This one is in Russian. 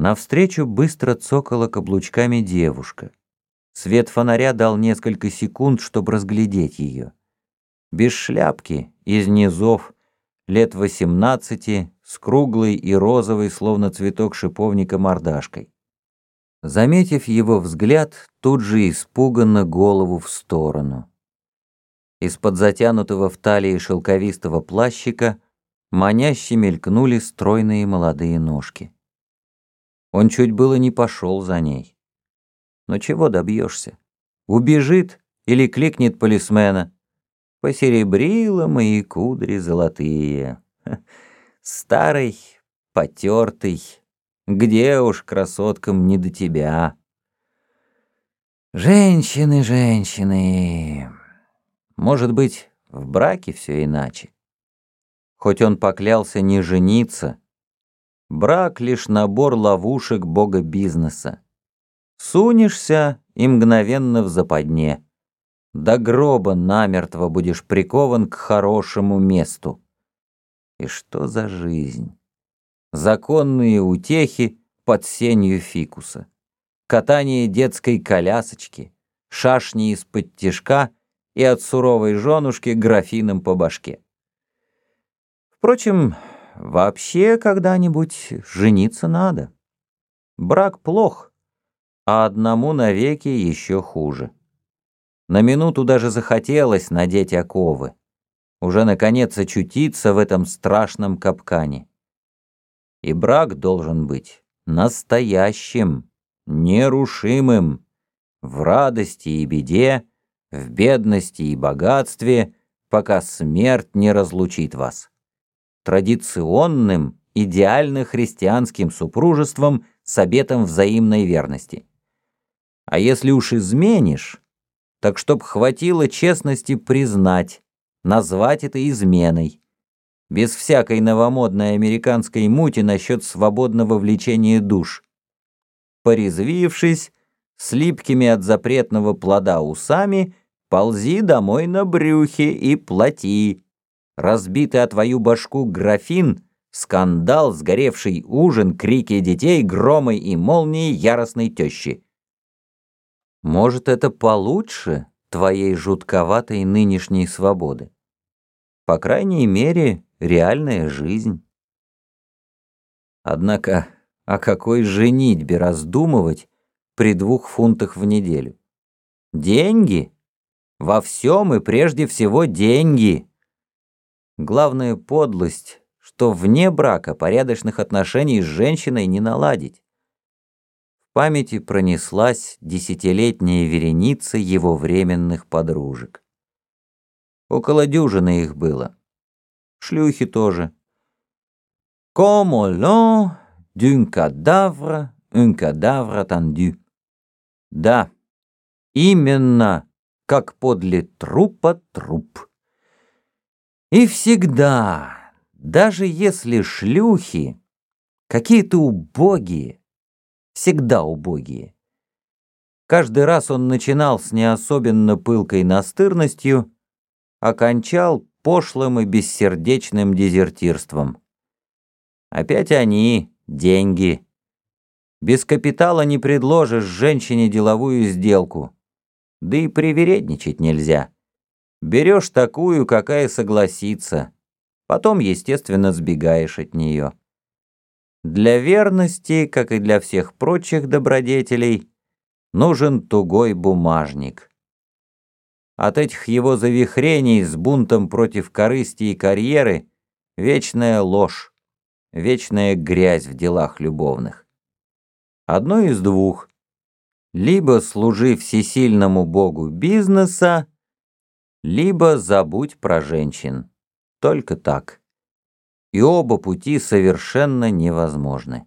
Навстречу быстро цокала каблучками девушка. Свет фонаря дал несколько секунд, чтобы разглядеть ее. Без шляпки, из низов, лет восемнадцати, с круглой и розовой, словно цветок шиповника, мордашкой. Заметив его взгляд, тут же испуганно голову в сторону. Из-под затянутого в талии шелковистого плащика маняще мелькнули стройные молодые ножки. Он чуть было не пошел за ней. Но чего добьешься? Убежит или кликнет полисмена. Посеребрила мои кудри золотые. Старый, потертый, где уж красоткам не до тебя. Женщины, женщины. Может быть, в браке все иначе. Хоть он поклялся не жениться, Брак — лишь набор ловушек бога бизнеса. Сунешься и мгновенно в западне. До гроба намертво будешь прикован к хорошему месту. И что за жизнь? Законные утехи под сенью фикуса. Катание детской колясочки, шашни из-под тишка и от суровой женушки графином по башке. Впрочем, Вообще когда-нибудь жениться надо. Брак плох, а одному навеки еще хуже. На минуту даже захотелось надеть оковы. Уже, наконец, очутиться в этом страшном капкане. И брак должен быть настоящим, нерушимым, в радости и беде, в бедности и богатстве, пока смерть не разлучит вас традиционным, идеально христианским супружеством с обетом взаимной верности. А если уж изменишь, так чтоб хватило честности признать, назвать это изменой, без всякой новомодной американской мути насчет свободного влечения душ. Порезвившись, с липкими от запретного плода усами, ползи домой на брюхе и плати, разбитый о твою башку графин, скандал, сгоревший ужин, крики детей, громы и молнии яростной тещи. Может, это получше твоей жутковатой нынешней свободы? По крайней мере, реальная жизнь. Однако, о какой женитьбе раздумывать при двух фунтах в неделю? Деньги? Во всем и прежде всего деньги. Главная подлость, что вне брака порядочных отношений с женщиной не наладить. В памяти пронеслась десятилетняя вереница его временных подружек. Около дюжины их было. Шлюхи тоже. Comme l'on d'un cadavre, un cadavre attendu. Да, именно, как подле трупа труп. И всегда, даже если шлюхи какие-то убогие, всегда убогие. Каждый раз он начинал с не особенно пылкой настырностью, окончал пошлым и бессердечным дезертирством. Опять они, деньги. Без капитала не предложишь женщине деловую сделку. Да и привередничать нельзя. Берешь такую, какая согласится. Потом, естественно, сбегаешь от нее. Для верности, как и для всех прочих добродетелей, нужен тугой бумажник. От этих его завихрений с бунтом против корысти и карьеры вечная ложь, вечная грязь в делах любовных. Одно из двух. Либо служи всесильному богу бизнеса, либо забудь про женщин. Только так. И оба пути совершенно невозможны.